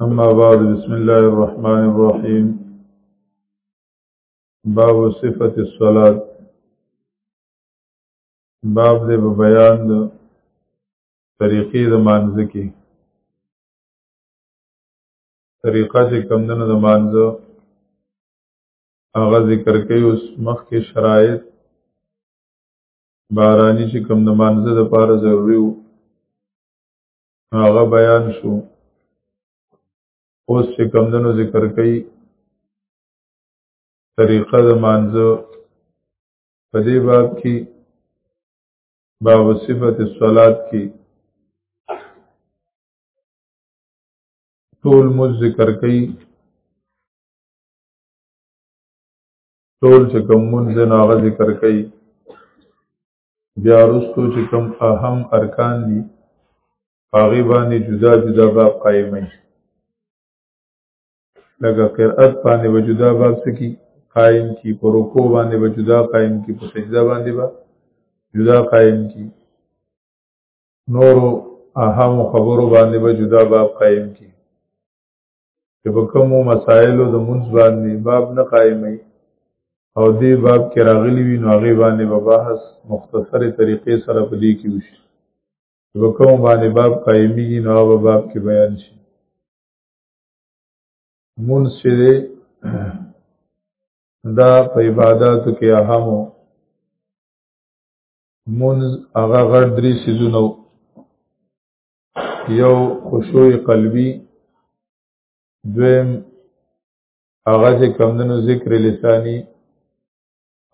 أما بعد بسم الله الرحمن الرحيم باب صفة الصلاة باب دې په بیان د طریقې د مانځ کې طریقه چې کمندنه د مانځ هغه ذکر کوي اوس مخکې شرایط بارانی چې کوم د مانزه د پاره ضروری وو هغه بیان شو اوس چې کوم دنو ذکر کوي طریقه د مانزه په دې باب کې باب صفت الصلات کې ټول مز ذکر کوي ټول چې کوم منځ نه هغه ذکر کوي بیا وروسته چې کوم اهم ارکان دي هغه باندې جدا جدا باب قائمه لکه قرأت باندې وجودا باب سکی قائم کی پر رکوع باندې وجودا قائم کی پر سجده باندې با جدا قائم کی نورو اهم خبرو باندې وجودا باب قائم کی چې په کومو مسایلو د منځ باندې باب نه قائمي او دې باب کې راغلي وي نو هغه باندې به بحث مختصره طریقې سره په دې کې وشي په کوم باندې باب قائمي نو هغه باب کې بیان شي منځ چې دا په عبادتو کې اهمو منځ هغه غړ درې سيزونه یو خشوع قلبی دویم هغه چې کمدنو ذکر لسانی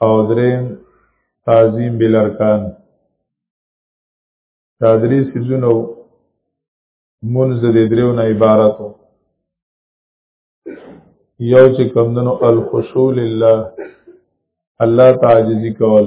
او دریم تعظیم بالارکان دا درې سیزونو منځ د دریو نه عبارتو یو چې کمدنو الخشوع لله الله تعجزی کول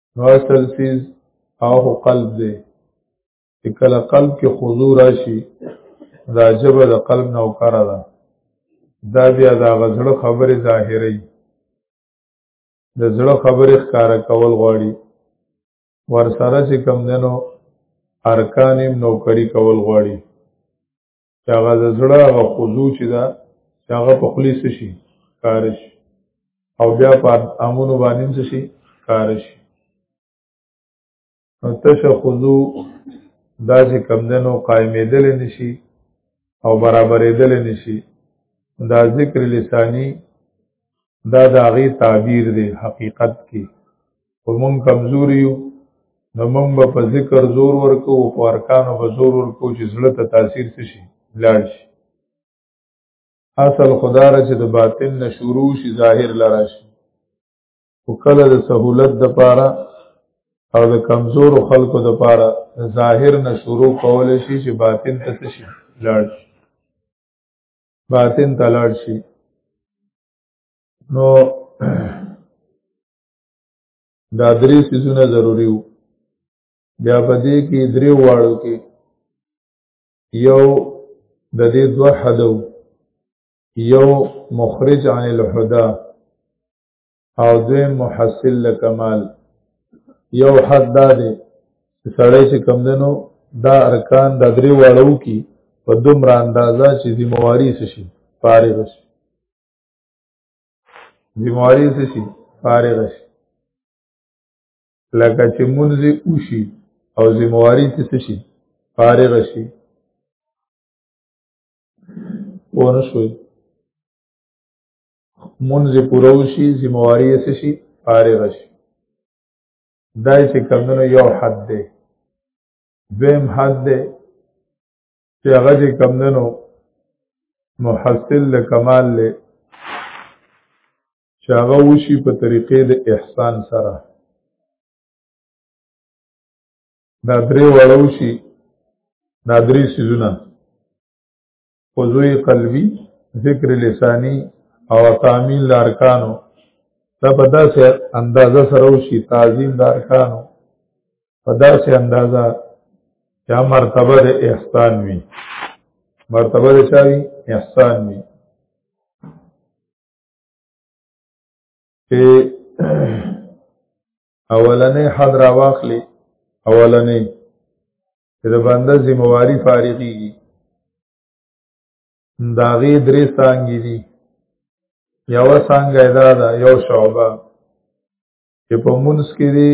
نو اصل سیز او قلب دی چې کله قلب کې حضور راشي دا جبه د قلب نو کړه ده دا بیا دا غزړه خبره ظاهري د زړه خبره ښکارا کول غواړي ور سره چې کم دنو ارکان نوکری کول غواړي چې هغه د زړه هغه خضوع چې ده چې هغه په خلی څه شي کار شي او بیا په امونو باندې څه شي کار شي نو تشه خضوع داسې کمدنو قائمېدل نشي او برابرېدل نشي دا ذکر لسانی دا د هغې تعبیر دی حقیقت کې په مونږ کمزوري یو نو مونږ به په ذکر زور ورکو او په ارکانو به زور ورکو چې زړه ته تاثیر څه شي لاړ شي اصل خدا را چې د باطن نه شروع شي ظاهر لرا شي او کله د سهولت د پاره او د کمزور خلکو د پاره د ظاهر نه شروع کول شي چې باطن ته څه شي لاړ شي باطن ته لاړ شي نو دا درې سيزونه ضروری وو بیا په دې کې درې واړو کې یو د دې دوه حدو یو مخرج عن الحدا او دویم محصل لکمال یو حد دا دی سړی چې کم دنو دا ارکان د درې واړو کې په دومره اندازه چې ذمہواری شي فارغ شي ذمہواری څه شي فارغ شي لکه چې منځي اوشي او ذمہواری څه شي فارغ شي ونه شوي منځي پورو شي ذمہواری څه شي فارغ شي دای چې کمونو یو حد دی دویم حد دی چې هغه چې کم دنو محصل له کمال له چې هغه وشي په طریقې د احسان سره دا درې وړو شي دا درې سيزونه خضوع قلبي ذکر لسانی او تعمیل لارکانو دا په داسې اندازه سره وشي تعظیم لارکانو په داسې اندازه چې مرتبه د احسان وي مرتبه د چا وي احسان وي چې اولنې حد را واخلي اولنې چې د بنده ذمہواری فارغيږي داغي درې څنګه دي یو څنګه ادا ده یو شعبه چې په مونږ کې دی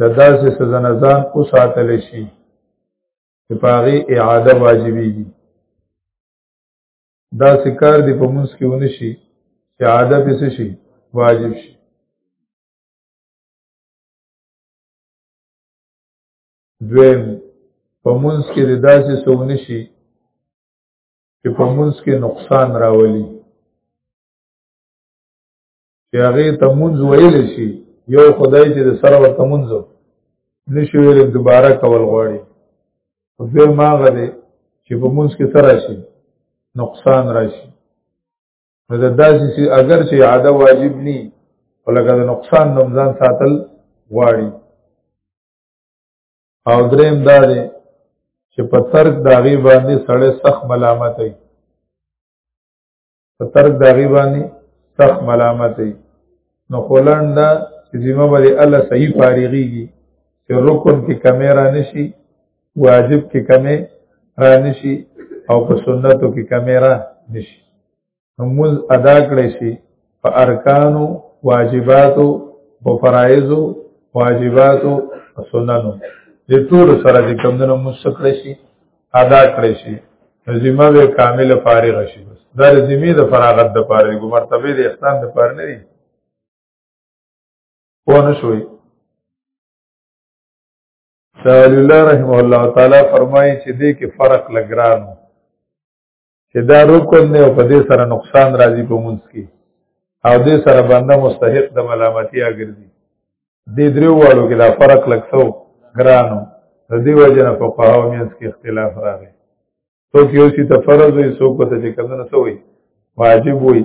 د داسې سزنه ځان او ساتل شي چې پاغي اعاده واجبي دي دا سکار دی په مونږ کې ونه شي چې اعاده پس شي واجب شي دویم په مونږ کې د داسې سونه شي چې په مونږ کې نقصان راولي چې هغه ته مونږ ویل شي یو خدای چې د سر ورته مونږ نشو ویل دوباره کول غواړي او به ماغه دې چې په مونږ کې سره شي نقصان راشي نو دا داسې چې اگر چې عاده واجب ني ولکه د نقصان نمزان ساتل غواړي او دریم دا دی چې په ترک داغي باندې سړی سخت ملامت وي په ترک د هغې باندې سخت ملامت دی نو خولنډ دا چې ذمه به د الله صحیح فارغېږي چې رکن کې کمی را نشي واجب کې کمی را نشي او په سنتو کې کمی را نشي موز ادا کړی شي په ارکانو واجباتو په فرایضو واجباتو سننو د ټول سره د کمندونو مسکړی شي ادا کړی شي ذمہ به کامل فارغ شي بس دا ذمہ د فراغت د پاره دی مرتبه د احسان د پاره نه دی پوه نه شوي سوال الله رحمه الله تعالی فرمایي چې دې کې فرق لګرانو چې دا رکن نه او په دې سره نقصان راځي په مونږ کې او دې سره بنده مستحق د ملامتي اګرځي دې درو واړو کې دا فرق لکسو ګرانو د دې وجه نه په قهوه مینس کې اختلاف راغی تو کې اوسې ته فرض وي سو کو ته چې کم نه سوې واجب وي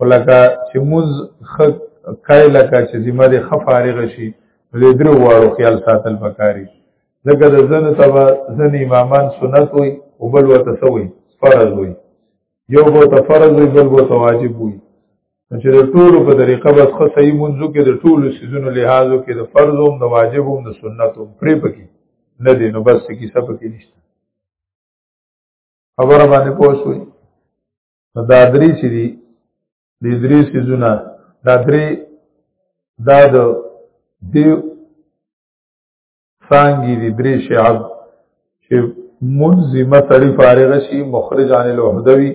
ولکه چې موز خک کای لکه چې ذمہ دې خفارغ شي دې درو واړو خیال ساتل پکاري لکه د زنه تبا زنه امامان سنت وي او بل وته سوي فرض وي یو بو ته فرض وي بل بو ته واجب وي چې د ټولو په طریقه بس خو صحیح منځو کې د ټولو سيزونو لحاظو کې د فرض او د واجب او د سنت او پرې پکې نه دي نو بس کې څه پکې نشته خبره باندې پوښوي دا درې چې دي د درې سيزونه دا درې دا د دی څنګه دي درې شعب چې منظمه سړی فارغ شي مخرج عن الوحدوي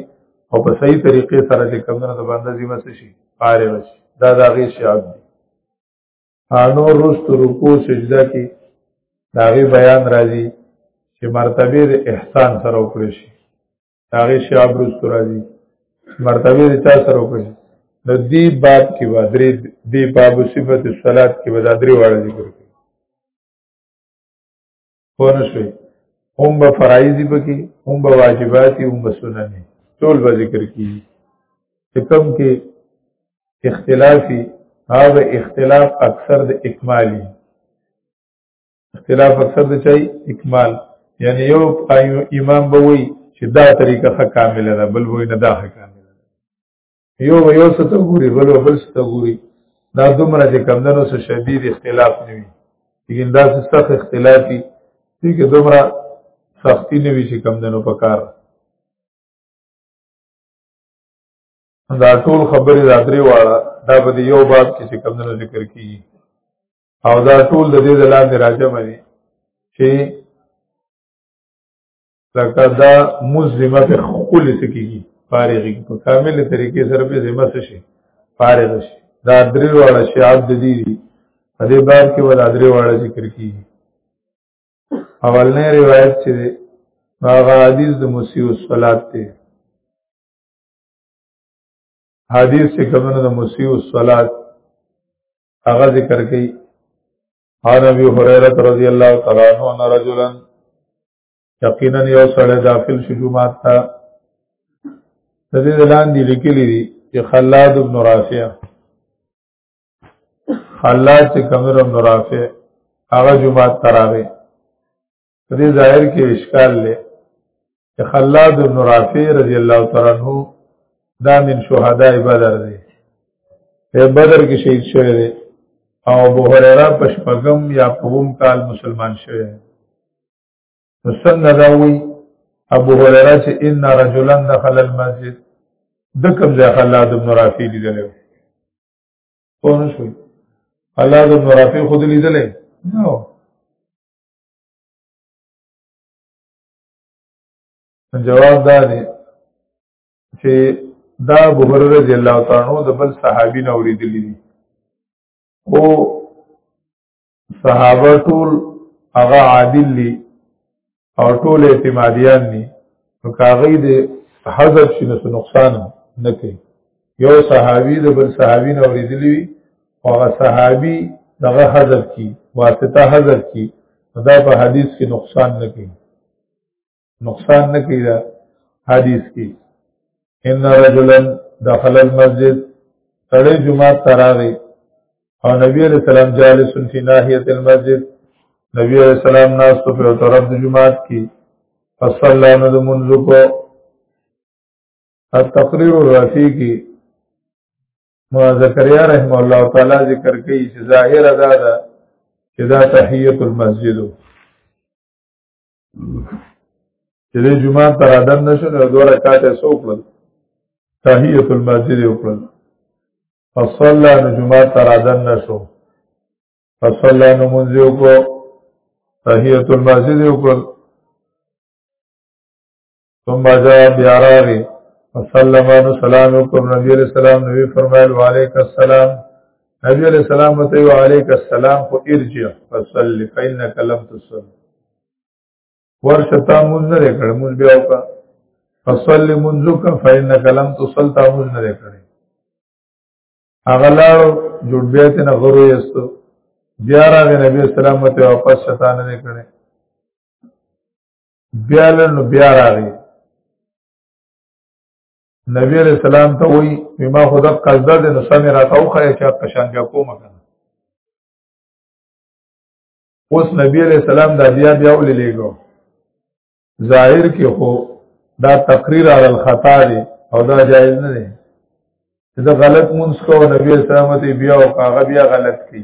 او په صحیح طریقې سره چې کمونه د باندې ذمہ شي فارغ شي دا دا غي شعب دي انو رست رکو سجده کې دا غي بیان راځي چې مرتبه د احسان سره وکړي شي هغه شعب رست راځي مرتبه دې چا سره وکړي د دې باب کې به درې دې باب صفت الصلات کې به درې واړه ذکر کړي پونه شوي هم به فرایض پکې هم به واجبات هم به سنن ټول به ذکر کیږي چې کوم کې اختلافي هغه اختلاف اکثر د اکمالي اختلاف اکثر د چای اکمال یعنی یو امام به وی چې دا طریقه ښه کامله ده بل وی نه دا ښه کامله ده یو یو څه ته ګوري بل بل څه ته ګوري دا دومره چې کمدنو سره شدید اختلاف نه وي لیکن دا څه سخت اختلافي چې کې دومره سختی نه وي چې کمدنو په کار دا ټول خبرې دا درې واړه دا به یو باب کې چې کمدنو ذکر کیږي او دا ټول د دې د لاندې راځي باندې چې لکه دا مزمه په خپل سکیږي فارغي په کامل طریقې سره په ذمہ شي فارغ شي دا درې واړه شعب د دې دي په دې باب کې ولا درې واړه ذکر کیږي اولنې روایت چې هغه حدیث د مسیح الصلات ته حدیث چې کومه د مسیح الصلات هغه ذکر کوي عن ابي هريره رضی الله تعالی عنہ ان رجلا یقینا یو سړی داخل شو جمعات ته د دې لاندې لیکلي دي چې خلاد ابن رافع خلاد چې کمر ابن رافع هغه جمعات تراوي په دې ظاهر کې اشکال لري چې خلاد بن رافع رضی الله تعالی عنہ دا من شهداء بدر دی په بدر کې شهید شوی دی او ابو هريره په شپږم یا پوم کال مسلمان شوی نو څنګه دا وی ابو هريره چې ان رجلا دخل المسجد د کوم ځای خلاد بن رافی لیدل پوه شو خلاد بن رافی خود لیدل نو جواب دا دی چې دا ابو هرره رضی الله تعالی عنہ د بل صحابي نه اوریدلی دي او صحابه ټول هغه عادل دي او ټول اعتمادیان دي نو کاغی د حذف شنه نقصان نه کوي یو صحابي د بل صحابي نه اوریدلی وي او هغه صحابي دغه حذف کی واسطه حذف کی دا په حدیث کې نقصان نه کوي نقصان نه کوي دا حدیث کې ان رجلا دخل المسجد تړي جمعه تراغي او نبی علیہ السلام جالس فی ناحیت المسجد نبی علیہ السلام ناس تو په طرف د جمعات کی فصلا نذ منذ کو التقریر الرافی کی مولا زکریا رحم الله تعالی ذکر کوي چې ظاهر ادا ده چې دا تحیت المسجد چې د جمعه تر ادم نشو نو دوه رکعات سوکړل تحیت المسجد وکړل فصلى نو جمعه تر ادم نشو فصلى نو مونږ یو کو تحیت المسجد وکړل ثم جاء بیا راغی وسلم ان سلام علیکم نبی علیہ السلام نبی فرمایل وعلیک السلام نبی علیہ السلام ته وعلیک السلام خو ارجع فصلی فإنك لم تصل ورشتا مونږ نه کړ مونږ بیا وکړه فصل منذک فإنك لم تصل تامل نه کړي هغه لار جوړ بیا ته نه غرو یستو بیا راغی نبی اسلام ته واپس شتان نه کړي بیا لنو بیا راغی نبی علیہ السلام ته وی بما خود قصده د نو سمې راته وخه چې په شان بیا کومه کنه اوس نبی علیہ السلام دا بیا بیا ولې لګو ظاهر کې خو دا تقریر علی الخطا دی او دا جایز نه دی دا غلط مونږ کو نبی اسلام ته بیا او هغه بیا غلط کی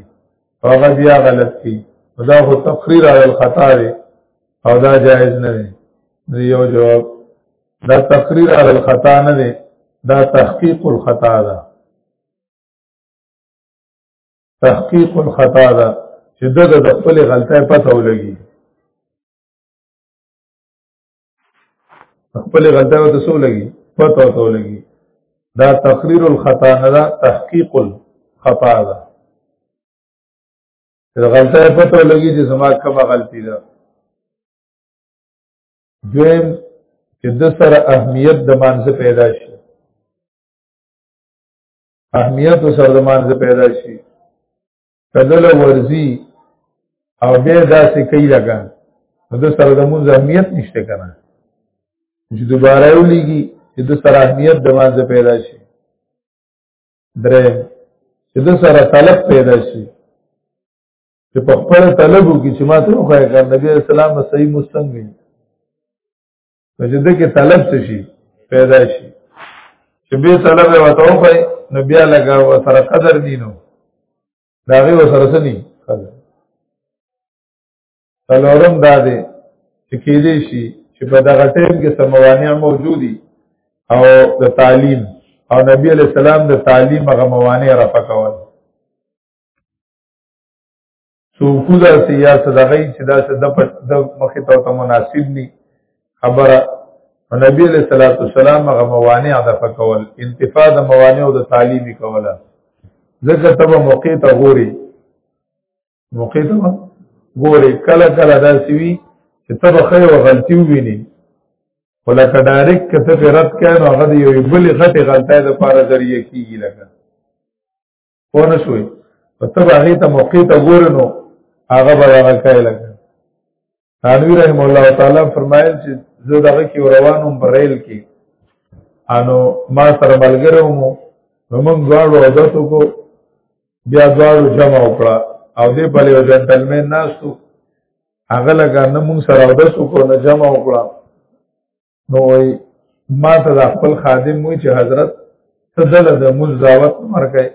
هغه بیا غلط کی دا هو تقریر علی الخطا دی او دا جایز نه دی یو جواب دا تقریر علی الخطا نه دی دا تحقیق الخطا ده تحقیق الخطا ده چې دغه د خپل غلطۍ پته ولګي خپل غلطه ته سو لګي پته ته لګي دا تقریر الخطا نه دا تحقیق الخطا ده دا غلطه پته لګي چې زما کومه غلطي ده دویم چې د سره اهمیت د مانزه پیدا شي اهمیت سره د مانزه پیدا شي کدل ورزي او به داسې کوي لګا د سره د مونږ اهمیت نشته کنه چې دوباره ولېږي چې د سره اهمیت د مانځه پیدا شي درې چې د سره طلب پیدا شي چې په خپل طلبو کې چې ما ته خو یې کړ نبی اسلام صحیح مستنګ نو چې دغه طلب څه شي پیدا شي چې به طلب وته وای نو بیا لګا و سره قدر دینو دا غي و سره سني قدر څلورم دا دی چې کې دې شي چې په دغه ټیم کې سموانیا موجودي او د تعلیم او نبی علی السلام د تعلیم هغه موانع را پکول سوکو دا سی یا صدغی چې دا څه د پټ د مخې ته ته مناسب ني خبره نبی علیہ الصلوۃ والسلام هغه موانع د فکول انتفاع د موانع او د تعلیم کوله ځکه ته موقع ته غوري موقع ته غوري کله کله دا سی وی چې ته به خیر او غلطي وویني ولکه ډایرک کته رد کین هغه یو بل غټه غلطه د پاره ذریعہ کیږي لکه پوه نه شوي په ته به هغې ته موقع ته ګورې نو هغه به هغه کوي لکه تانوی رحم الله تعالی فرمایل چې زه دغه کې روانم په ریل کې انو ما سره ملګری ومو نو موږ دواړو عادت وکړو بیا دواړو جمع وکړه او دې په یو جنټلمن ناستو هغه لګا نه موږ سره عادت وکړو نه جمع وکړه نو وای ما ته د خپل خادم وی چې حضرت تدل د مز دعوت مرکه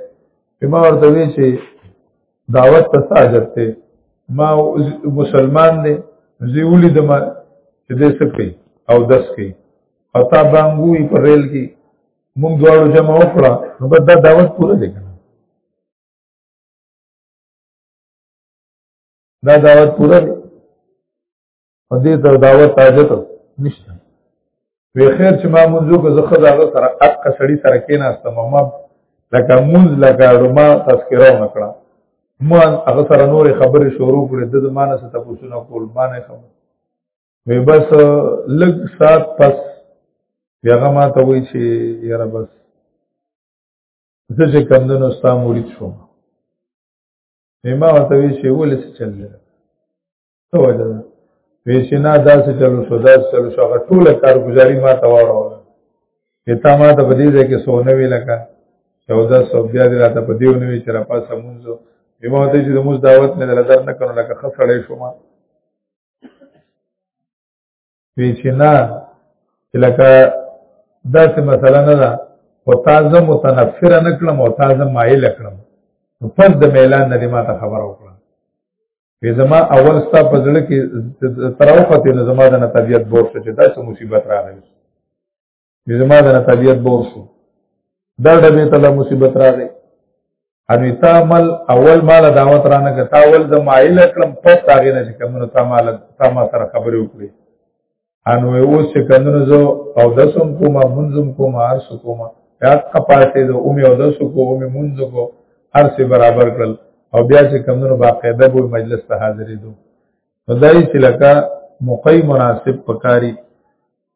ما ورته وی چې دعوت ته ساجت ته ما مسلمان دی زیولی د ما چې دې سکي او دس کوي او تا بانګوي پر ریل کې مونږ دواړو جمع وکړه نو بس دا دعوت پوره دی کنه دا دعوت پوره دی په دې ته دعوت تاجت نشته وی خیر چې ما منځو که زه خدا غ سره اق سړی سره کېناستم ما لکه منځ لکه ما تذکره ونکړه ما هغه سره نورې خبرې شروع کړې د زمانه څخه تاسو کول ما نه خبر وی بس لږ سات پس هغه ما ته وی چې یاره بس زه چې کمندونو ستا مرید شوم ما ورته وی چې ولې څه چل دی څه وجه ده ویسې نه داسې چلو شو داسې چلو شو هغه ټوله کارګزاري ما ته واړوله چې تا ما ته په دې ځای کې سونه وی لکه یو داس او بیا دې راته په دیو نوې چې را پاسه مونږو بما ته چې د موږ دعوت مې در نه کړو لکه خسړې شو ما وی چې نه چې لکه داسې مسله نه ده خو تازه متنفره نه کړم او تازه مایل کړم نو پس د میلان نه دې ما ته خبره وکړه وی زما اول ستا په زړه کې تراوختې نو زما د نه طبیعت بور شو چې داسې مصیبت راغلی زما د طبيعت بور شو دا ډبې ته د مصیبت راغی ان تا مل اول مال دعوت رانه کتا اول د مایل کړم پس هغه نه چې کومه تا مال تا ما سره خبرې وکړي ان وې اوس چې کندنو زو او دسم کومه منظم کومه ارس کومه یا کپاسې د اومه او دسو کومه منځ کو ارس برابر کړل او بیا چې کمونو باقاعده به مجلس ته حاضرې دو نو دای چې لکه موقع مناسب پکاري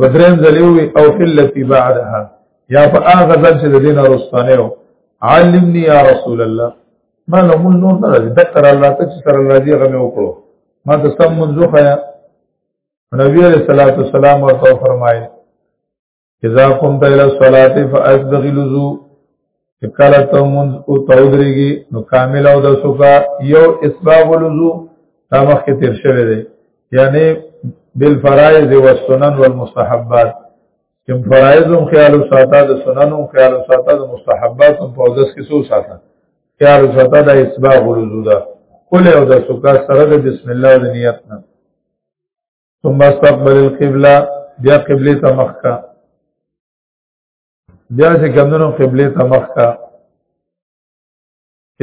په دریم ځل وی او حلتی بعدها یا په هغه ځل چې د دین ورستانه و علمني یا رسول الله ما له مون نور نه راځي دکر الله ته چې سره الله دی غمه وکړو ما ته سم منځو خیا نبی علیہ الصلوۃ والسلام ورته فرمایي اذا قمت الى الصلاه فاسبغ الوضوء چې کله ته مونږ او تودريږي نو کامل او د سوکا یو اسباب الوضو دا مخکې تیر شوی دی یعنی بالفرائض والسنن والمستحبات چې فرائض هم خیال ساته د سنن هم خیال ساته د مستحبات هم په اوس کې سو ساته خیال ساته د اسباب الوضو دا کول او د سوکا سره د بسم الله د نیت نه ثم استقبل القبلة بیا قبله ته مخکا بیا چې کمونو قبله ته مخ کا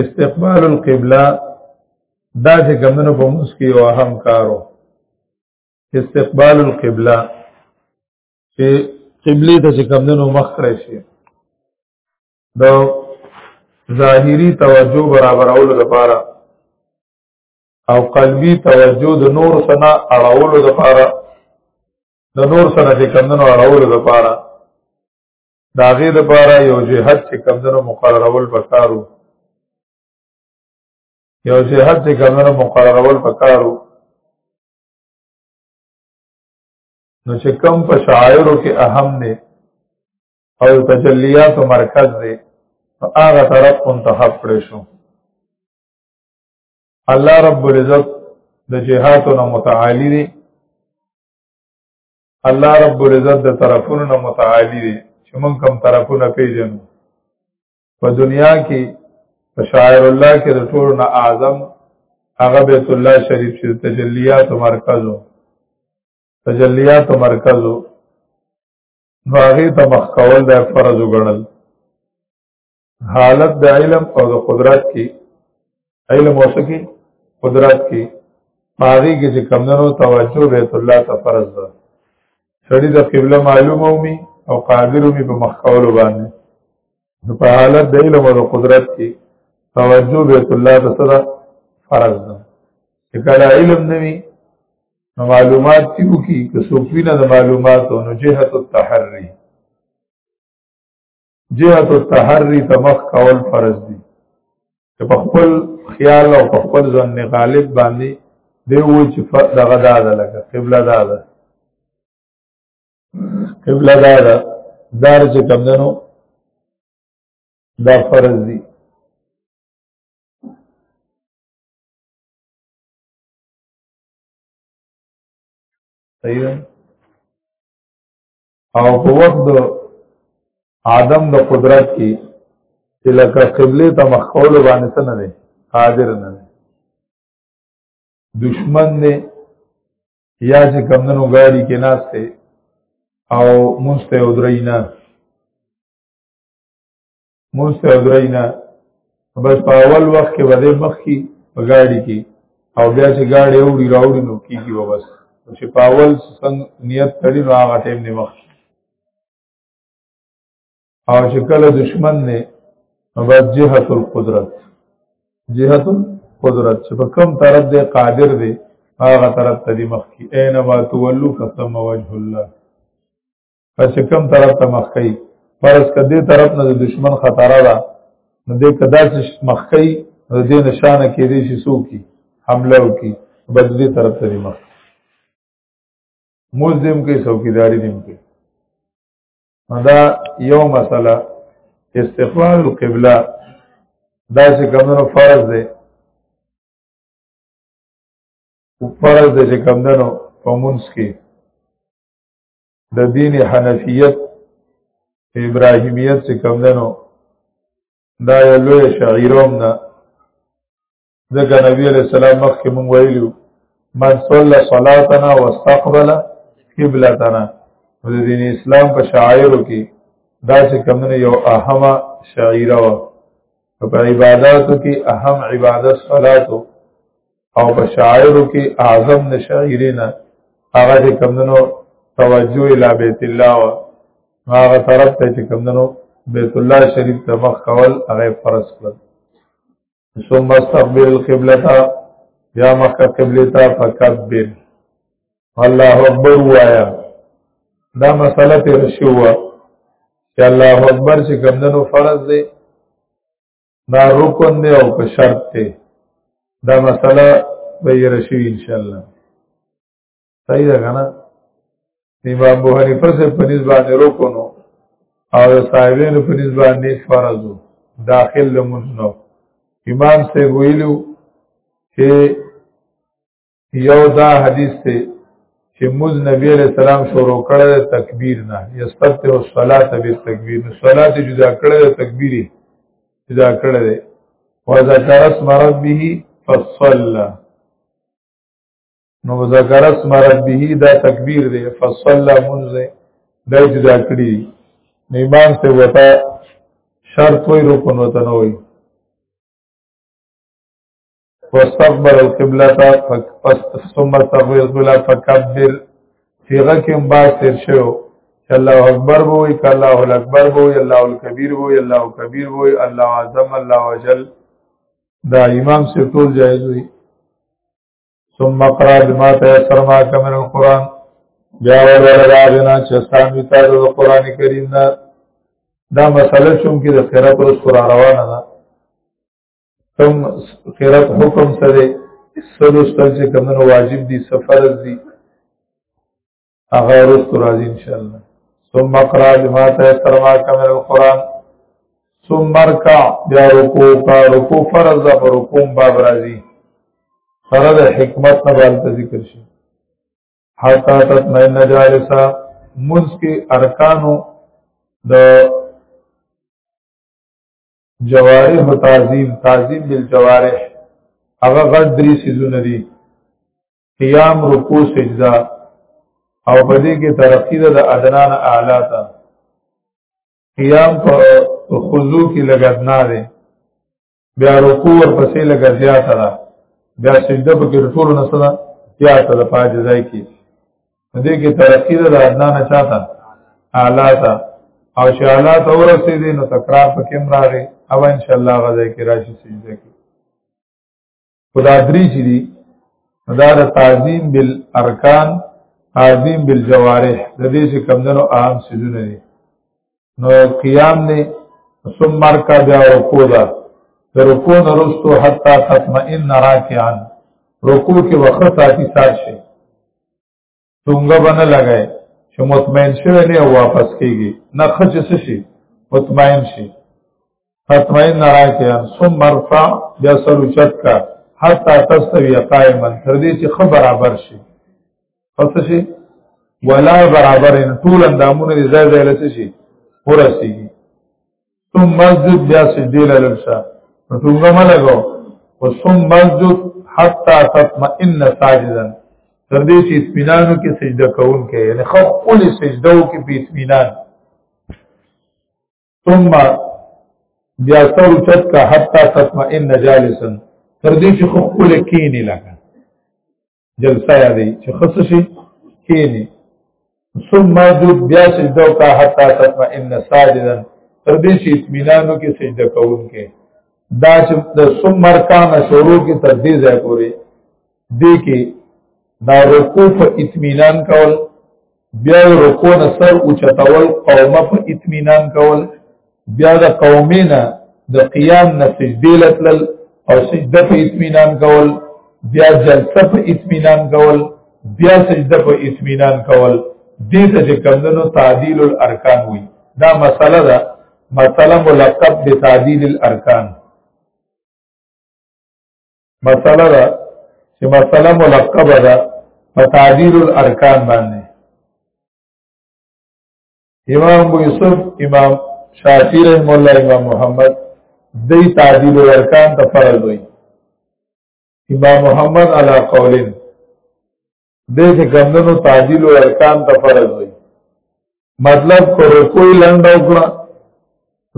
استقبال القبله دا چې کمونو په موس کې او هم کارو استقبال القبله چې قبله ته چې کمونو مخ کړی شي دا ظاهری توجه برابرولو لپاره او قلبی توجه د نور سنا اړولو لپاره د نور سره چې کمندونو اړولو لپاره دا غي لپاره یو جهاد چې کمندونو مقررول پکارو یو جهاد چې کمندونو مقررول پکارو نو چې کم په شاعرو کې اهم دی او تجلیات او مرکز دی هغه طرف منتخب کړی شو الله رب العزت د جهاتو نه متعالی دی الله رب العزت د طرفونو نه متعالی دی چې موږ کوم طرفونه پیژنو په دنیا کې په شاعر الله کې د ټولو نه اعظم هغه بیت الله شریف چې تجلیات مرکز وو تجلیات مرکز وو نو هغه ته مخ کول د فرض وګڼل حالت د علم او د قدرت کې علم وسکی قدرت کې پاغي کې چې کمندونو توجه بیت الله ته فرض ده سړی د قبله معلومه ومي او قادر ومي په مخ کولو باندې په حالت د علم او قدرت کې توجه بیت الله ته صدا فرض ده چې کله علم نوي نو معلومات تیو کی که سوفینه د معلوماتو نو جهت التحری جهت التحری تمخ کول فرض دي چې په خپل خیال او په خپل ځان نه غالب باندې دی و چې دغه دا ده لکه قبله دا ده قبله دا ده دار چې کم دنو دا فرض دي صحیح ده او په وخت د آدم د قدرت کې چې لکه قبله ته مخ کول باندې څه نه دی قادر نه دی دشمن دی یا چې کمندنو غاړي کې ناشته او مونږ ته ودرینه مونږ ته درای نه بس په اول وخت کې وځي مخ کې په گاډي کې او بیا چې گاډي وړي راوړي نو کیږي و بس چې په اول څنګه نیت کړی نو هغه ټیم نه مخ او چې کله دشمن نه نو بس جهت القدرت جهت القدرت چې په کم طرف دی قادر دی هغه طرف ته دی مخ کې اينما تولوا فثم وجه الله پس کم طرف ته مخ کوي پرس کدی طرف نه د دشمن خطر را نو دې کدا چې مخ کوي نو دې نشانه کې دې شي سو کی حمله وکي بد دې طرف ته مخ مزدم کې څوکیداری دیم کې دا یو مسله استقبال القبله دا چې کمونو فرض دی فرض دی چې کمونو په منځ کې د دین حنفیت ابراهیمیت څخه کم دنو دا یو لوی شعیروم ده ځکه نبی علیہ السلام مخکې مونږ ویلو من صلی صلاتنا واستقبل قبلتنا د دین اسلام په شاعرو کې دا چې کمونه یو اهمه شاعره و په عبادتو کې اهم عبادت صلاتو او په شاعرو کې اعظم د شاعرینا هغه چې کمندنو توجه الی بیت الله وا هغه طرف ته چې کمندنو بیت الله شریف ته مخ کول هغه فرض کړل ثم استقبل القبلة یا مکه قبله ته فکبر الله اکبر وایا دا مسله تیر شو چې الله اکبر چې کمندنو فرض دی دا رکن دی او په شرط دی دا مسله به یې راشي ان شاء الله صحیح ده کنه امام ابو حنیفه سے پنځ باندې روکونو او صاحبینو پنځ باندې فرضو داخل لمنځ نو امام سے ویلو چې یو دا حدیث ته چې موز نبی علیہ السلام شروع کړل تکبیر نه یستت او صلات به تکبیر نه صلات جدا کړل تکبیر جدا کړل او ذکر اسم ربه فصلى نو ذکر اسم ربه دا تکبیر دی فصلى منز دا جدا کړی نیمان سے وتا شرط وی رکن وتنوی واستقبل القبلة ثم استقبل القبلة فكبر صيغه کې هم باز تیر شو چې الله اکبر وو ک الله اکبر وو الله الکبیر وو الله کبیر وو الله اعظم الله وجل دا امام سے ټول جائز وي ثم قرأ بما تيسر ما من القرآن بیا ول راغنا چې سامي تاسو د قران کریم نه دا مسله چون کې د خیرت پر سره روانه ده کم قرات حکم سره سلو ستل چې کمنو واجب دي سفرز دي هغه رست راځي ان شاء الله ثم قرأ بما تيسر ما كمل القرآن ثم ركع بیا رکوع کا رکوع فرض ده پر رکوع باب راځي سره د حکمت نه بل ذکر شي حتا تطمئن جالسا منځ کې ارکانو د جوارح و تعظیم تعظیم بالجوارح هغه غټ درې سيزونه دي قیام رکوع سجده او په دې کې ترقی ده د ادنا نه اعلی ته قیام په خضوع کې لګدنا ده بیا رکوع ورپسې لګ زیاته ده بیا سجده په کې ټولو نه سره زیاته ده پاج ځای کې دې کې ترقی د ادنا نه چاته اعلی تا او چې اعلی ته ورسېدې نو تکرار پکې راغی او ان شاء الله غزه کې راشي سجده کې خدا درې چې دي دا د تعظیم بالارکان تعظیم بالجوارح د دې چې کمندونو اهم سيزونه دي نو قیام دی ثم مرکع بیا رکوع ده د رکوع نه رستو حتا تطمئن راکعا رکوع کې وخت ساتي سات شي څنګه بنه لګای چې مطمئن شوی نه واپس کیږي نه خچ شي مطمئن شي فتمین راکیا ثم ارفع بیا سلو چت کا حتا تستوی قائما تر دې چې خبر برابر شي پس شي ولا برابر ان ټول اندامونه دې ځای ځای لته شي ورسیږي ثم مسجد بیا سجدی لرشه نو څنګه ملګو او ثم مسجد حتا تطمئن ساجدا تر دې چې اطمینانو کې سجده کوون کې یعنی خپل سجده او کې په اطمینان ثم بیا سر چت کا حتا تطمئن جالسا تر دې چې خو کول کینی لکه جلسه یا دی چې خص شي کینی ثم دود بیا سجده کا حتا تطمئن ساجدا تر دې چې اطمینانو کې سجده کوونکې دا چې د ثم ارکان شروع کې تر دې ځای پورې دې کې دا رکوع په اطمینان کول بیا رکوع نه سر او چتول قومه په اطمینان کول بیا د قومینا د قیام نه سجدې لتل او سجده په اطمینان کول بیا جلسه په اطمینان کول بیا سجده په اطمینان کول دې ته چې کمندونو تعدیل الارکان وي دا مسله ده مسله ملقب به تعدیل الارکان مسله ده چې مسله ملقب ده په تعدیل الارکان باندې امام ابو یوسف امام شافعی رحم الله امام محمد دی تعدیل الارکان ته فرض وي امام محمد علی قولین دې چې کمندونو تعدیل او ارکان ته فرض وي مطلب کورو کوئی لنډ او کړه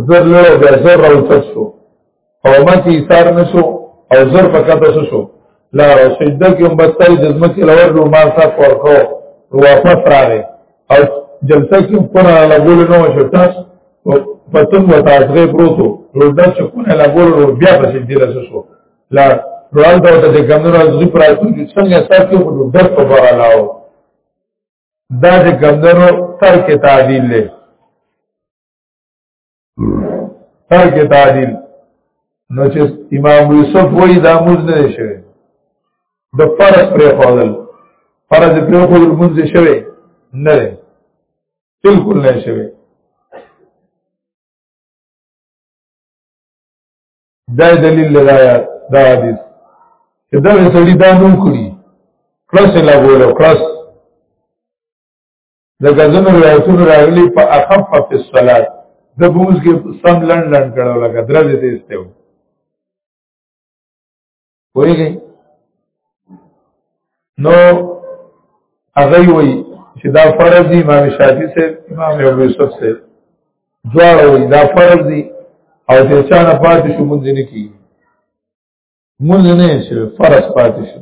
زر لور د زر او تاسو او متي ایثار نشو او زر پکا تاسو شو لا سجده کې هم بتل جزمه کې لور نو ما صاحب ورکو واپس راغی او جلسه کې پر لګول نو شو تاسو پتن و تاسغه پروتو روډه چکونه لګول رو بیا پسې دې رسو لا روان ته د ګمنو ازغي پراتو چې څنګه سر کې په ډر په بارا لاو دا د ګمنو تر کې تعدیل له تر کې تعدیل نو چې امام یوسف وایي دا موږ نه شوی د فرض پر خپل فرض پر خپل موږ شوی نه بالکل نه شوی دا دلیل لرایا دا حدیث چې دا سړی دا نو کړی پلس لا ګورو پلس د غزن روایتونو راغلي په اخف فی الصلات د بوز کې سم لند لند کړه لګا درځي ته استو ویږي نو هغه وی چې دا فرض دی امام شافعي سے امام ابو یوسف سے دواړه وی دا فرض دی او چې چا نه پاتې شو مونږ نه کی مونږ نه شي فرض پاتې شو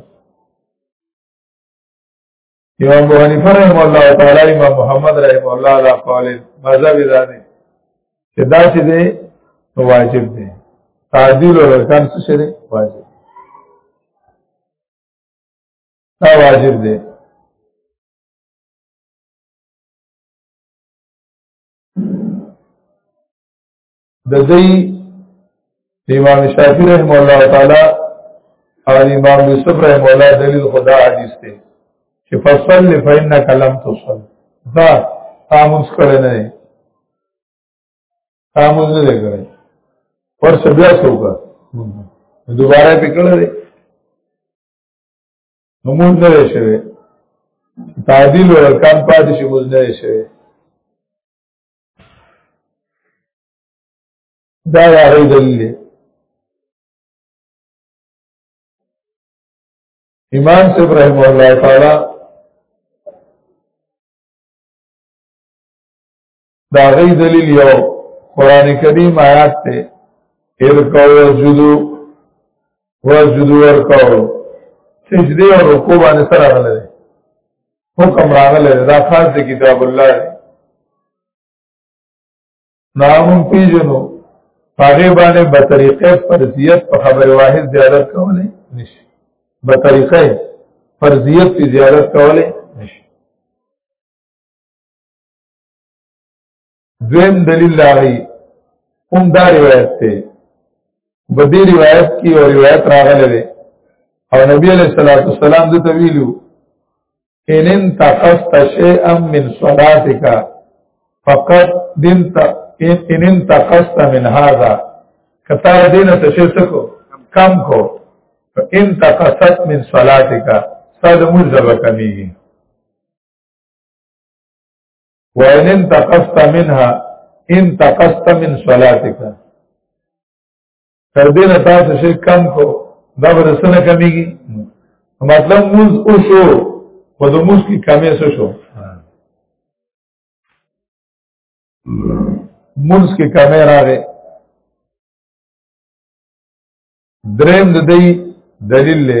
امام ابو حنیفه رحم الله تعالی امام محمد رحم الله علی قول مذهب دا دی چې دا چې دی واجب دی تعدیل او ارکان څه شي دی واجب دا واجب دی د دې امام شافعی رحم الله تعالی او امام یوسف رحم الله دلیل خدا حدیث ته چې فصل فإن کلم تصل دا تاموس کړه نه دی تاموس نه دی کړی پر سبیا څوکا دوباره پکړه دی نو مونږ نه شوی تعدیل ورکان پاتې شي مونږ نه شوی دا هغه دلیل دی امام صاحب رحم الله تعالی دا غي دلیل یو قران کریم آیات ته ارکو وسجدو وسجدو ورکاو سجده او رکوع باندې سره غلل حکم راغل دا خاص دی کتاب الله دی نامون پیجنو هغه باندې په طریقې فرضیت په خبر واحد زیادت کولای نشي په طریقې فرضیت په زیادت کولای نشي دویم دلیل داغی هم دا روایت ته بدی روایت کی او روایت راغلی دی او نبی علیہ الصلوۃ والسلام د تویلو ان انتقصت شیئا من صلاتک فقط دین تا ان انتقصت من هذا کتا دین ته شی سکو کم کو ان تقصت من صلاتک صد مزر کمیږي وان انتقصت منها انتقصت من صلاتك تر دې نه تاسو شي کم کو دا ورسنه کمیږي مطلب موز او شو په د موز کې کمی څه شو موز کې کمی راغې دریم د دې دلیل له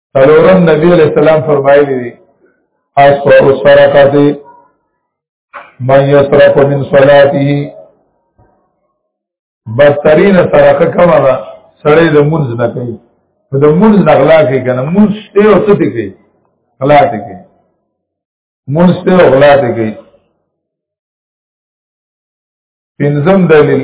سلورم نبی علیہ السلام فرمایلی دی اسوء السرقه من يسرق من صلاته بدترین سرقه کومه ده سړی د مونږ نه کوي د مونږ نه غلا کوي کنه مونږ ته او څه کوي غلا کوي مونږ ته غلا کوي پنځم دلیل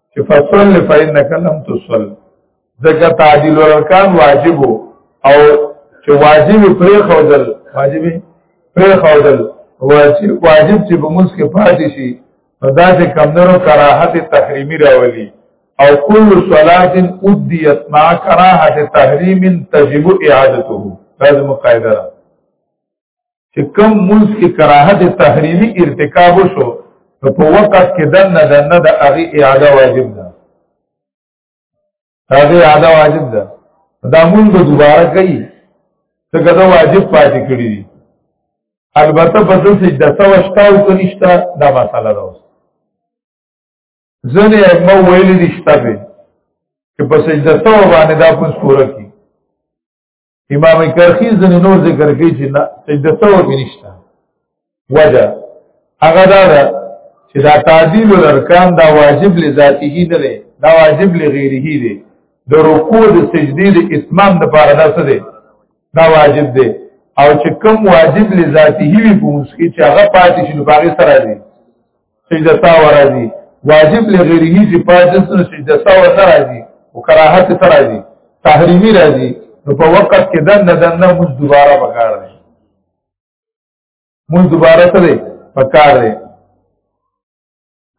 چې فصل فإنك لم تصل ځکه تعدیل الارکان واجب او چې واجب پرې خوذل واجب پرې خوذل واجب چې په موږ کې پاتې شي دا چې کمندرو کراهت تحریمی راولي او کل صلات ادیت ما کراهت تحریم تجب اعادته دا زموږ قاعده ده چې کم منځ کې کراهت تحریمی ارتکاب شو نو په وخت کې دنه دنه د هغه اعاده واجب ده هغه اعاده واجب ده دا مونږ دوباره کوي څنګه دا واجب پاتې کړی دي البته په څه سجده سو شتا او کنيشتا دا مساله ده اوس ځنه مو ویلې دي شتا به چې په سجده سو باندې دا پوس پوره کی امام کرخی ځنې نور ذکر کوي چې نه سجده سوا کې نشته وجه هغه دا ده چې دا تعدیل الارکان دا واجب لذاته نه دی دا واجب لغیره دی د رکوع د سجدي د اتمام د پاره دا څه دی دا واجب دی او چې کوم واجب لذاته وي په مسکی چې هغه پاتې شي نو باغې سره دی سجده سا ورازي واجب لغیره چې پاج جسنو سجده سا ورازي او کراهت ترازي تحریمی راځي نو په وخت کې دن نه دن نه موږ دوباره پکار دی موږ دوباره څه دی پکار دی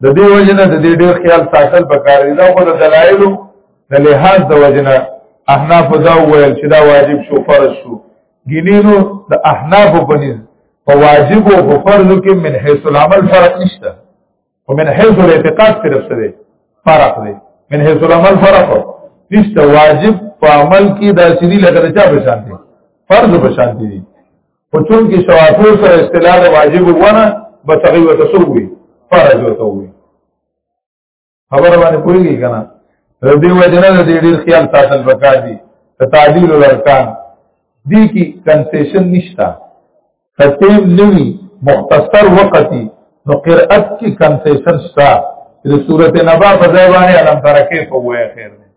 د دې وجنه د دې ډېر خیال ساتل پکار دی دا خو د دلایلو د لحاظ د وجنه احناف دا ویل چې دا واجب شو فرض شو ګینینو د احناف په نيز په واجب او په فرض کې من حيث العمل فرق نشته او من حيث الاعتقاد طرف سره فرق دی من حيث العمل فرق نشته واجب په عمل کې د سړي لګل چا په شان دي فرض په شان دي او چون کې شوافو سره استلال واجب ونه بتغي وتسوي فرض وتوي خبر باندې پوهیږي کنه د دې وجنه د ډیر خیال ساتل پکار دي تعدیل الارکان دي کی کنسیشن نشتا کتیم نوی مختصر وقتی نو قرأت کی کنسیشن شتا د صورت نبا په ځای باندې علم ترکه په وای خیر دی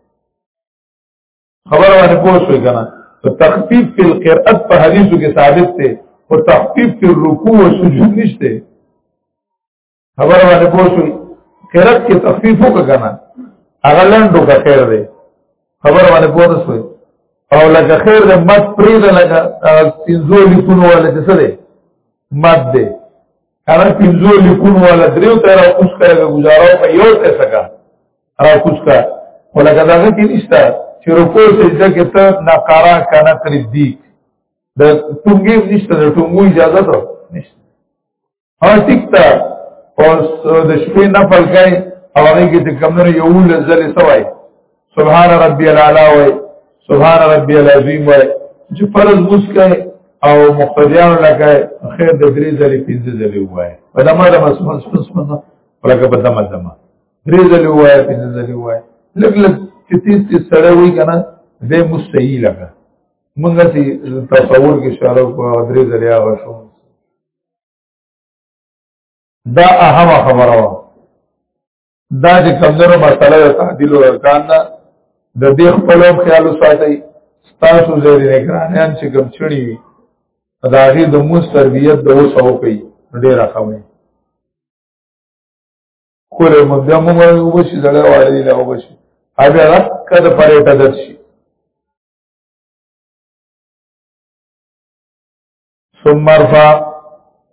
خبر باندې پوه شو کنه تو تخفیف فی القرأت په حدیثو کې ثابت دی او تخفیف فی الرکوع و سجود نشته خبر باندې پوښوي قرات کې تخفیف وکړه هغه لندو کا خیر دی خبر باندې پوښوي او لکه خیر د مت پرې ده لکه پنځو لیکونو ولا چې څه دی مت دی هغه پنځو لیکونو ولا دریو تر اوس کړه گزارو په یو څه سکا را کوڅ کا ولکه دا کې نشته چې رکوع سجده کې ته نقرا کنه تردیق د ټونګې نشته د ټونګو اجازه ته نشته ها ټیک تا اوس د شپې نفل کوي او هغه کې چې کمنو یو لزل سوای سبحان ربي الاعلى وای سبحان ربي العظیم وای چې فرض مس کوي او مقتدیان لکه خیر د درې ځلې پنځه ځلې وای په دمه د مسمن سپن سپن ورګه په دمه دمه درې ځلې وای پنځه ځلې وای لګ لګ چې تیس تیس سره وای کنه دې مستحیل لګه مونږ چې تصور کې شارو په درې ځلې هغه شو دا اهم خبره وه دا چې کمزورو مسله د تعدیل او ارکان ده د دې خپل خیال وساتئ تاسو زیر نگرانیان چې کوم چړي وي دا غي د موس تربيت د اوسه وکي ډیر راخوي کوله موږ د موږ وبشي زړه واړی لا وبشي هغه رات کده پرې تدشي ثم ارفع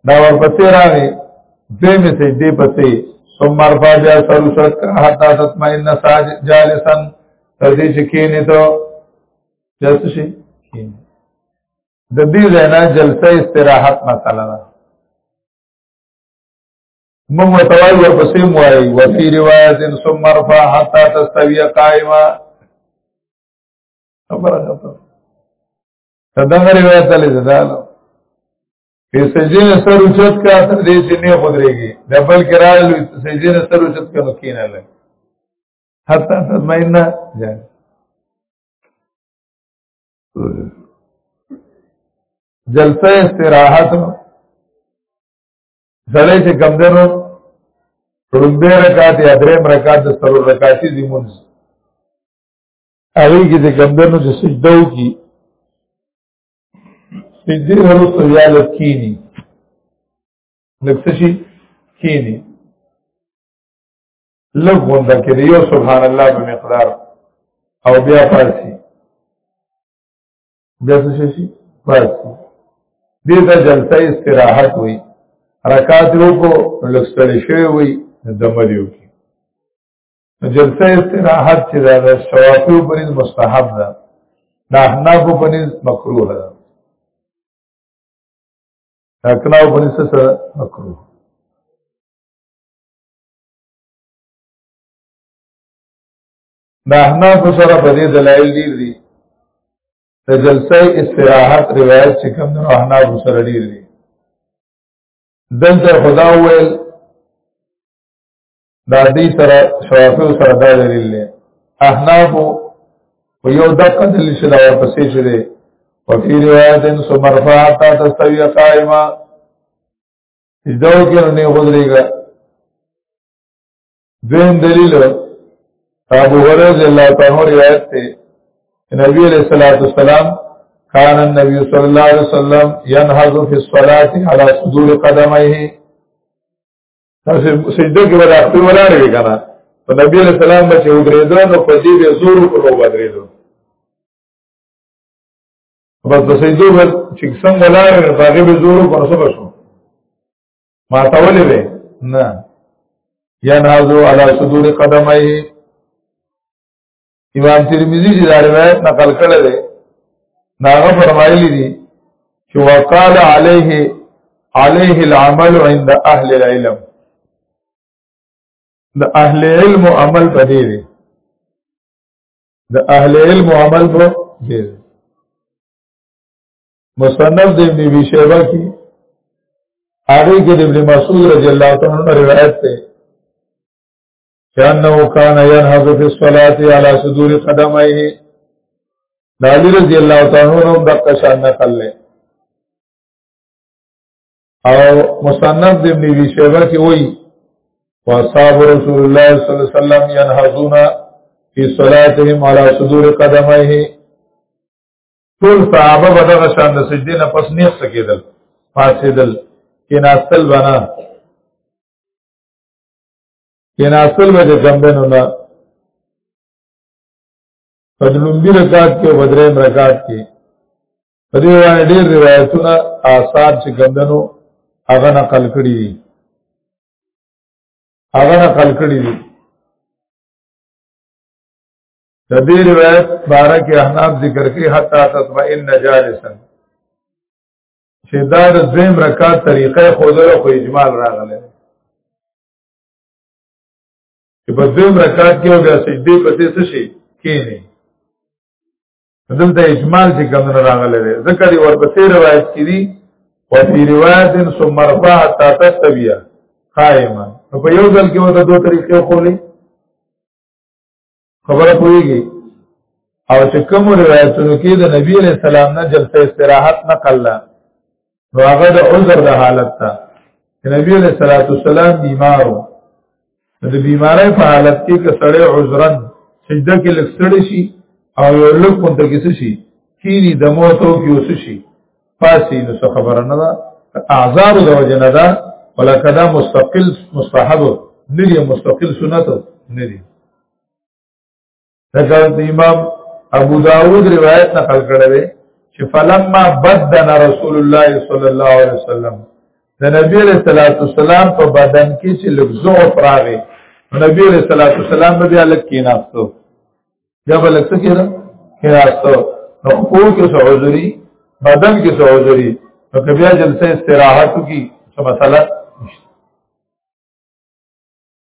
دا ورپسې راغی دې مې سي دې پسې ثم ارفع بیا سر سر حتا تطمئن ساج جالسا تر دې چې کینې ته جلس شي د دې زینا جلسه استراحت مثلا ده موږ متوای ورپسې موای او فی روایت ثم ارفع حتا تستوی قائما خبره ده دغه روایت علی زدالو په سجین سر اوچت کا تر دې چې نه خدريږي د بل کرال سجین سر اوچت کا نو کینه لګ حتا تماینا جان جلسه استراحت زړه چې کمدنو رومبه رکعت یا دریم رکعت د سرور رکعتي دی مونږ هغه کې د کمدنو چې سجده وکي سجده وروسته بیا لږ کینی لږ څه شي کینی لږ غونډه کې دی یو سبحان الله په مقدار او بیا پاسي بیا څه شي پاسي دې ته جلسه استراحت وي رکعات وکړو لږ ستړي شوی وي دمه دیو جلسه استراحت چې دا د شوافیو په نس مستحب ده د احنافو په نس مکروه ده اکناو په نس سره مکروه د احنافو سره په دې دلایل ډیر دي د جلسه استراحت روایت چې کوم د احنافو سره ډیر دي دلته خدا ویل دا دې سره شوافیو سره دا دلیل دی احناف او یو دقه دلیل شدا ورپسې شې دی وفي روایت سمرفعه تا تستوی قائمه سجدو کې نه غوډريګا دین دلیل ابو هريره رضی الله تعالی روایت ته نبی علیہ الصلوۃ والسلام کان النبی صلی الله علیه وسلم ينهض فی الصلاة علی صدور قدمه تاسو سجده کې ولا خپل ولا نه وکړه په نبی علیہ السلام باندې ودرېدو نو په دې به زور کړو ودرېدو بس د سجده ور چې څنګه ولا نه باغې به زور کړو څه بشو ما تاولې به نه یا نازو علی صدور قدمای امام ترمذی دې دا روایت نقل کړی دی ناغه فرمایلی دي چې وقال عليه عليه العمل عند اهل العلم د اهل علم عمل پدې دی د اهل علم عمل په دې مصنف د ابن ابي شيبه کې هغه کې د ابن مسعود رضی الله تعالی عنہ روایت ده چانه کان ينهض في الصلاه على صدور قدميه نالی رضی اللہ تعالی عنہ هم دقه شان نقل لے او مصنف د ابن ابي شيبه کې وایي واصحاب رسول الله صلی الله علیه وسلم ينهضون في صلاتهم على صدور قدميه ټول صحابه په دغه شان د سجدې نه پس نیخ سکیدل فاسدل کې ناستل بنا کیناستل به د کمبنو نه په لومبي رکعت کې او بدریم رکعت کې په دې باندې ډېر روایتونه آثار چې کمبنو هغه نقل کړي دي هغه نقل کړي دي د دې روایت باره کې احناف ذکر کوي حتا تطمئن جالسا چې دا د دویم رکعت طریقې خو دغه خو اجمال راغله چې په دویم رکعت کې او بیا سجدې پسې څه شي کېنی دلته اجمال چې کوم راغلی دی ځکه دی ورپسې روایت کې دي او په روایت ثم رفع تا تتبیا قائما په یو ځل کې وته دوه طریقې خولې خبره کويږي او چې کوم روایتونو کې د نبی علیہ السلام نه جلسه استراحت نقل لا نو هغه د عذر د حالت ته نبی علیہ الصلوۃ والسلام بیمارو د بیمارۍ په حالت کې که سړی عذرن سجده کې لکسړ شي او لکون ته کیسه شي کینی د موتو کې اوس شي پاسي نو څه خبره نه ده اعذار د وجه نه ده ولکه دا مستقل مستحب نه دی مستقل سنت نه دی دا امام ابو داود روایت نقل کړی دی چې فلما بدن رسول الله صلی الله علیه وسلم د نبی علیہ الصلوۃ والسلام په بدن کې چې لږ ضعف راغی نبی علیہ الصلوۃ والسلام به الګ کیناستو بیا بل څه کېره کېناستو نو خو کې څه عذري بدن کې څه عذري نو که بیا جلسه استراحت کی څه مسله نشته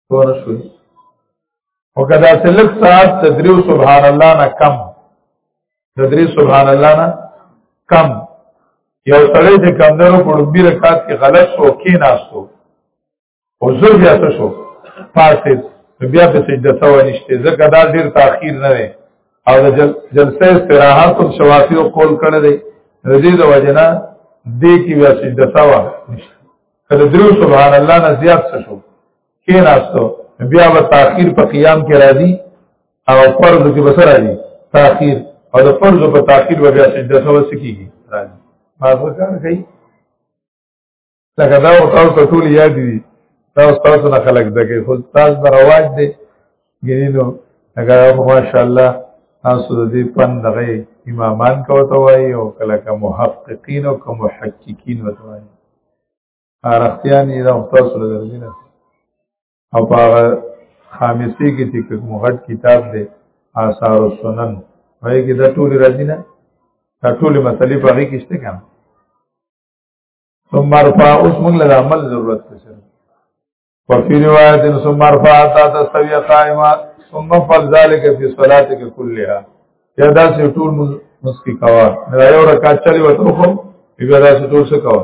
څور شو او کدا سلک ساعت تدریو سبحان الله نه کم تدریو سبحان الله نه کم یو سړی چې کمدنو په ډوبی رکعت کې غلط شو کې ناستو او زر بیا څه شو پاسې بیا په سجده سو نشته ځکه دا ډیر تاخير نه دی او د جل جلسه استراحت او شوافی او قول کړه دی رضی د وجنا دې کې بیا سجده سو نشته کله درو سبحان الله نه زیات څه شو کې راستو بیا و تاخير په قیام کې راځي او فرض کې بسر راځي تاخير او د فرض په تاخير بیا سجده سو سکیږي راځي ما څه کار کوي لکه دا او تاسو ته ټول یاد دي دا تاسو نه خلق دغه خو تاسو نه رواج دي ګینې نو هغه ماشاءالله تاسو د دې پن دغه امامان کوته وایي او کله کوم محققین او کوم محققین وته وایي ارختیان یې دا تاسو له درځینه او په خامسي کې چې کوم غټ کتاب دی آثار السنن وایي کې دا ټول راځي نه دا ټول مسلې په هغه کې شته کنه ثم ارفع اوس موږ له عمل ضرورت څه په فی روایت ثم ارفع تا تسوی قائما ثم فعل ذلك في صلاتك كلها یا دا سه ټول مسکی کوا دا یو رکعت چلی وته خو بیا دا سه ټول څه کوا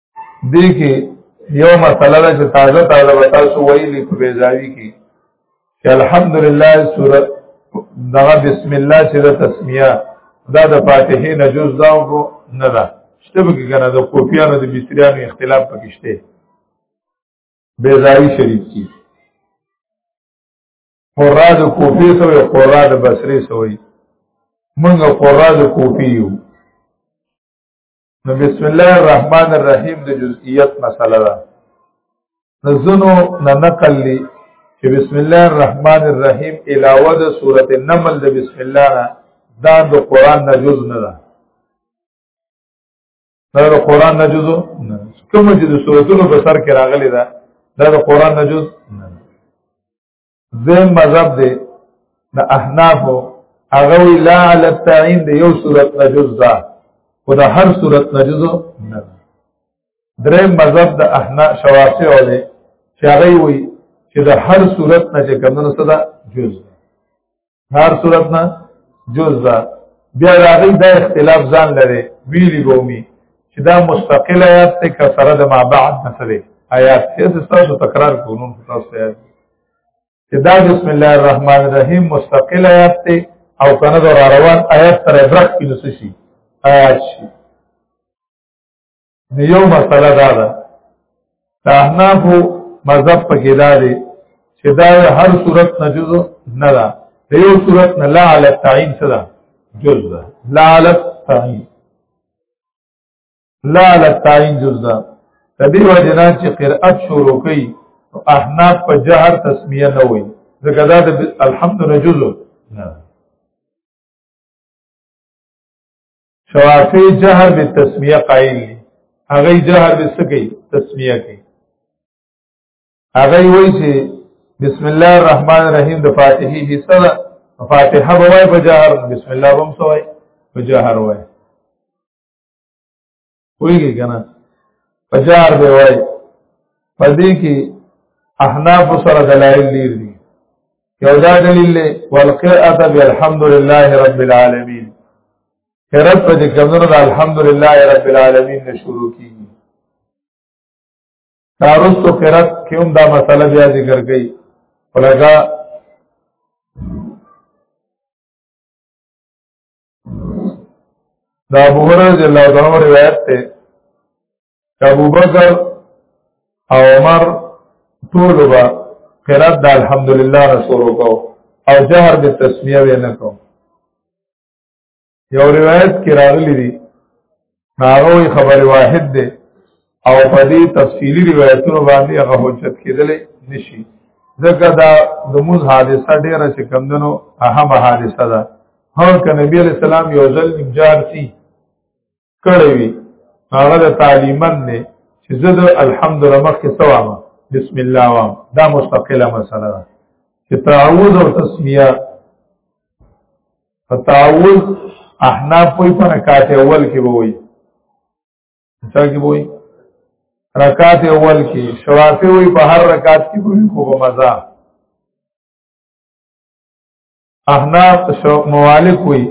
دې کې یو مسله ده چې تازه تازه به تاسو ویلي په بیزاوي کې چې الحمدلله سورۃ دغه بسم الله چې د تسمیه دا د فاتحې نه جز دا وګو نه ده شته به کې کنه د کوپیانو د بسریانو اختلاف پکې شته بیزاوی شریف کی قرا د کوفی سوی قرا د بصری سوی منګه قرا د کوفی یو نو بسم الله الرحمن الرحیم د جزئیات مسله ده نزنو نه نقل لی چې بسم الله الرحمن الرحیم علاوه د سوره النمل د بسم الله نه دا د قران نه جز نه ده دا د قران نه جز نه کوم چې د سوراتونو په سر کې راغلی ده دا د قران نه جز نه زم مذهب دی د احناف هغه وی لا علی التعین دی یو صورت نه جز ده او د هر صورت نه جز نه درې مذهب د احناف شوافی او دی چې هغه وی چې د هر صورت نه چې کمنو صدا جز هر صورت نه جز ده بیا راغی دا اختلاف ځان لري ویلی بومي چې دا مستقل آیات ته که سره د ما بعد نسله آیات ته تاسو تکرار کوونو تاسو ته چې دا بسم الله الرحمن الرحیم مستقل آیات ته او کنه دا روان آیات تر برخ کې نسشي آیات شي یو مسله دا ده د احنافو مذهب پکې دا دی چې دا هر صورت نه جز نه ده د یو صورت نه لا علی التعین څه ده جز ده لا علی التعین لا علی التعین جز ده د دې وجه نه چې قرأت شروع کړي احناف په جهر تسمیه نه وایي ځکه دا د الحمد نه جز نه شوافی جهر به تسمیه قائل دی هغه جهر به سکی تسمیه کوي هغه وایي چې بسم الله الرحمن الرحیم د فاتحه حصہ ده فاتحه به وای په جهر بسم الله هم سوای په جهر وای ویږي کنه پچار دی وای پدې کې احناف سره دلایل لري دي یو دا دلیل له والقرأت بالحمد لله رب العالمین قرأت په دې کمنو د الحمد لله رب العالمین نه شروع کیږي تاروستو قرأت کې هم دا مسله بیا ذکر کړي ولکه دا ابو هرره رضی الله عنه روایت ته ابو بکر او عمر ټول با قرات د الحمدلله رسول کو او جهر به تسمیه وینه کو یو روایت کې راغلی دی هغه خبر واحد دی او په دې تفصیلی روایتونو باندې هغه حجت کېدل نشي ځکه دا د موز حادثه ډیره چې کمندنو اهمه حادثه ده هر ک نبی علی السلام یو ځل نجار سی کړی وی هغه د تعلیمن نه چې زه د الحمدلله مخکې سوام بسم الله وام دا مستقله مسله ده چې تعوذ او تسمیه فتاول احناف کوئی پر رکعت اول کې وای څا کې وای رکعت اول کې شوافی وای په هر رکعت کې کوئی خو په مزه احناف شو موالک وای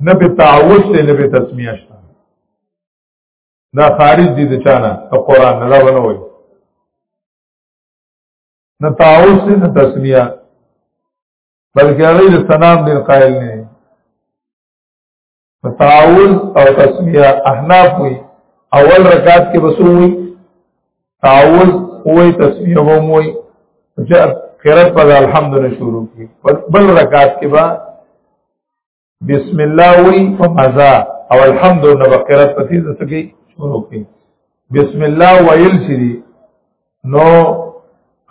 نه په تعوذ ته نه په تسمیه شته دا خارج دي د چانه ته قران نه دا ونه وای نه تعوذ نه تسمیه بلکې هغه د سلام ډیر قائل نه دي تعاوذ او تسمیه احناف وي اول رکعت کې بسوي تعاوذ وي تسمیه هم وي چې قرات پر الحمدلله شروع کی بل رکعت کې با بسم الله وی په مزا او الحمد نو بقرات پتی د سکی شروع کی بسم الله ویل شي نو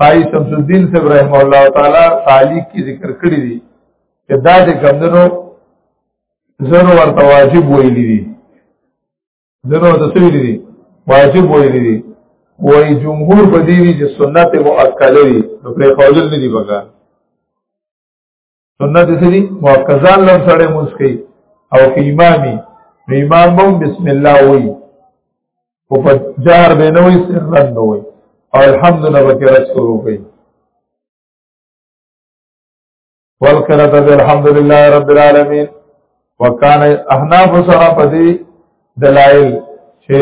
قای شمس الدین صاحب رحم الله تعالی تعلیق کی ذکر کړی دی چې دا د کمندونو زنو ورته واجب ویلی دي زنو ورته څه ویلی دي واجب ویلی دي وای جمهور بدیوی چې سنت مؤکده دي نو پرې قول نه دی بګا سنت سری موقزان لم سړی مونږ کوي او کې امامي امام بم بسم الله وایي او په جهر به نه وایي سرن نه وایي او الحمدلله وکړه رسول کوي والقرات الحمدلله رب العالمین وکان احناف سره پدی دلائل چې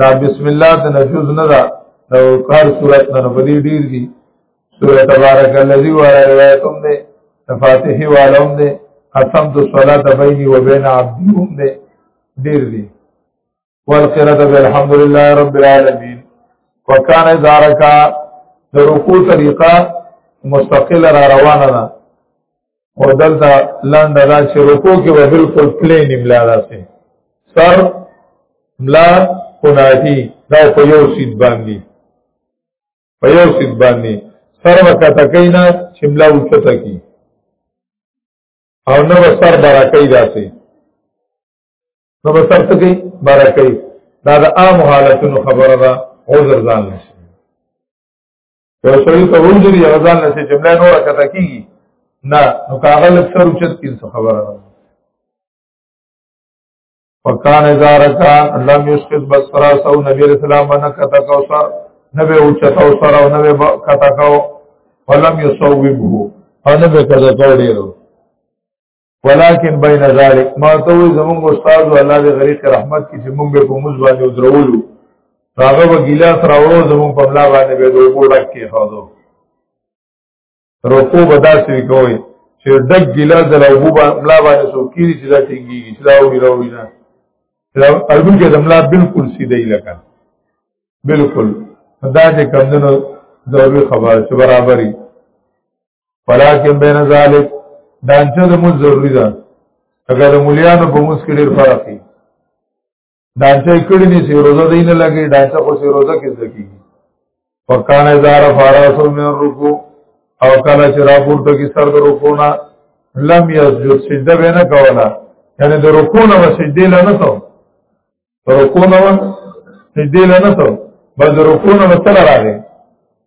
دا بسم الله د نجوز نه دا د کار صورت نه بدی ډیر دي سورة تبارک اللذی والا روایتم دے تفاتحی والهم دے قسم تو صلاة بینی و بین عبدی هم دے دیر دی والقرد بالحمدللہ رب العالمین وکان ادارکا در رکو طریقہ مستقل را روانه ده او دلته لاند دا چې رکو کې به بالکل پلین املا راځي سر املا قناتی دا په یو سید باندې په یو سید باندې سر وکته کینا شمله وکته کی او نو سر برکې داسې نو سر ته کی برکې دا د عام حالتونو خبره ده عذر ځان نشي یو سړی ته عذر یې ځان نشي جمله نور کته کیږي نه نو کاغل سر اوچت کین څه خبره ده فکان زارکا لم یسقط بصرا سو نبی علیہ السلام من کتا کوثر نبی او چتا کوثر او نبی کتا کو ولم یصوبه او نبی کتا کو ډیرو ولكن بین ذلک ما ته زمونږ استاد الله دې غریق رحمت کې چې مونږ په موږ باندې درولو هغه وګیلا سره ورو زمونږ په بلا باندې به دوه ډک کې خاضو رکوع به داسې کوي چې ډک ګلاس د لوبو ملا باندې سو کیږي چې دا ټینګيږي چې دا وړي راوړي نه دا اړو کې د ملا بالکل سیده لکه بالکل دا چې کمندونو ضروري خبره چې برابرۍ ولکن بین ذالک دانچه د مو ضروری ده اگر د مولیانو په موس کې ډیر فرق دی ډاکټر کړي نه سي روزه دین لګي ډاکټر خو سي روزه کې ځکي وکانه زار فاراسو من رکو او کله چې راپورته کې سر د رکو نه لم یسجد سجده به نه کولا یعنی د رکو نه سجده لا نه تو رکو نه سجده لا نه تو بس رکو نه سره راغی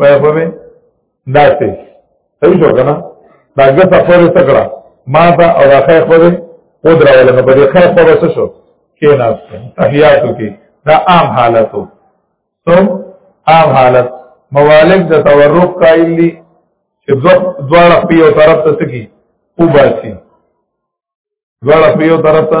وای په مې داسې صحیح شو کنه دا ګس خپل تکړه ما ته او دا خیر خپل او دراول نه بده خیر خپل څه شو کې نه تحیاتو کې دا عام حالتو تو عام حالت موالک د تورق قائل دي چې دواړه په یو طرف ته سکی او باسي دواړه په یو طرف ته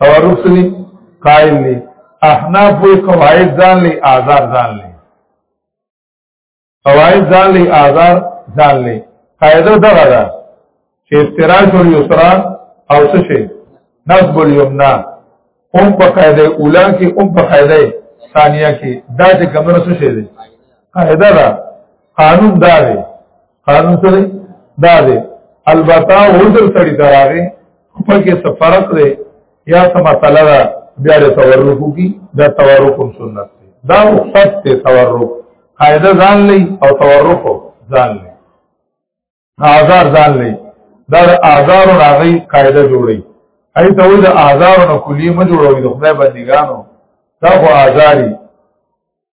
توارف سلی قائل لی احناف وی قواعد ځان لی آزار ځان لی قواعد ځان لی آزار ځان لی قاعده دغه ده چې افتراش او یسرا او څه شي نصب الیمنا هم په قاعده اولا کې هم په قاعده ثانیه کې دا چې کومه څه شي ده قاعده ده قانون دا دی قانون سره دا دی البته عذر سړی دراغه په کې څه فرق دی یا څه مسله ده بیا له تورک کی دا تورک سنت دی دا رخصت ته تورک قاعده ځان لې او تورک ځان لې آزار ځان لې دا آزار او راغی قاعده جوړي ای ته وې د آزار او کلی ما جوړوي د خدای بندګانو دا خو آزاري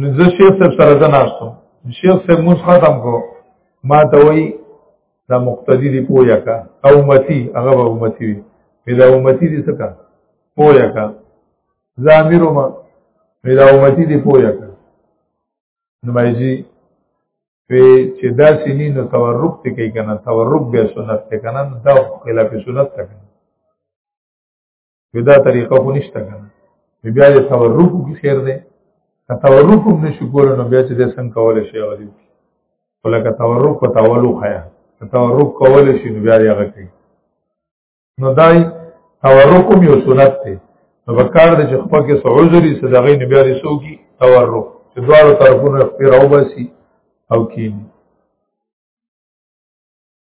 نو زه شیخ صاحب سره زه ناستو شیخ صاحب موږ ختم کو ما ته وای دا مقتدی دی پویا کا او امتی هغه به امتی وي پیدا امتی دی څه کا پویا کا زامیر ما پیدا امتی دی پویا کا نو مایجی په چې دا سینې نو تورک ته کوي کنه تورک به سنت ته کنه دا خلاف سنت ته کنه وی دا طریقه خو نشته کنه بیا د تورک کی خیر ده که تورک هم نشو کول نو بیا چې د څنګه کول شي هغه دي ولکه تورک په تولو خیا که تورک کول شي نو بیا هغه کوي نو دای تورک هم یو سنت دی نو وکړ د چې خپل کې سعوذری صدقې نه بیا رسو کی تورک چې دواړو طرفونو خپل راوباسي او کینی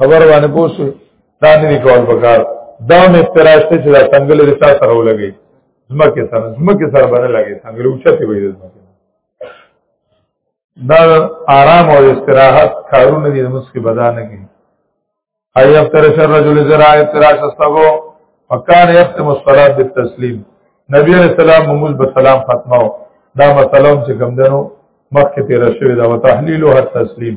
خبر باندې پوسو دا نه کول پکار دا مې تراشته چې دا څنګه لري تاسو سره ولګي زمکه سره زمکه سره باندې لګي څنګه اوچته وي زمکه دا آرام او استراحت کارونه دي موږ کې بدانه کې اي افتر شر رجل زرا افتراش استغو وکانه يختم الصلاه بالتسليم نبی علیہ السلام موږ به سلام ختمو دا مسلم چې کوم دنو مخکې تیر شوی دا وتحلیل او تسلیم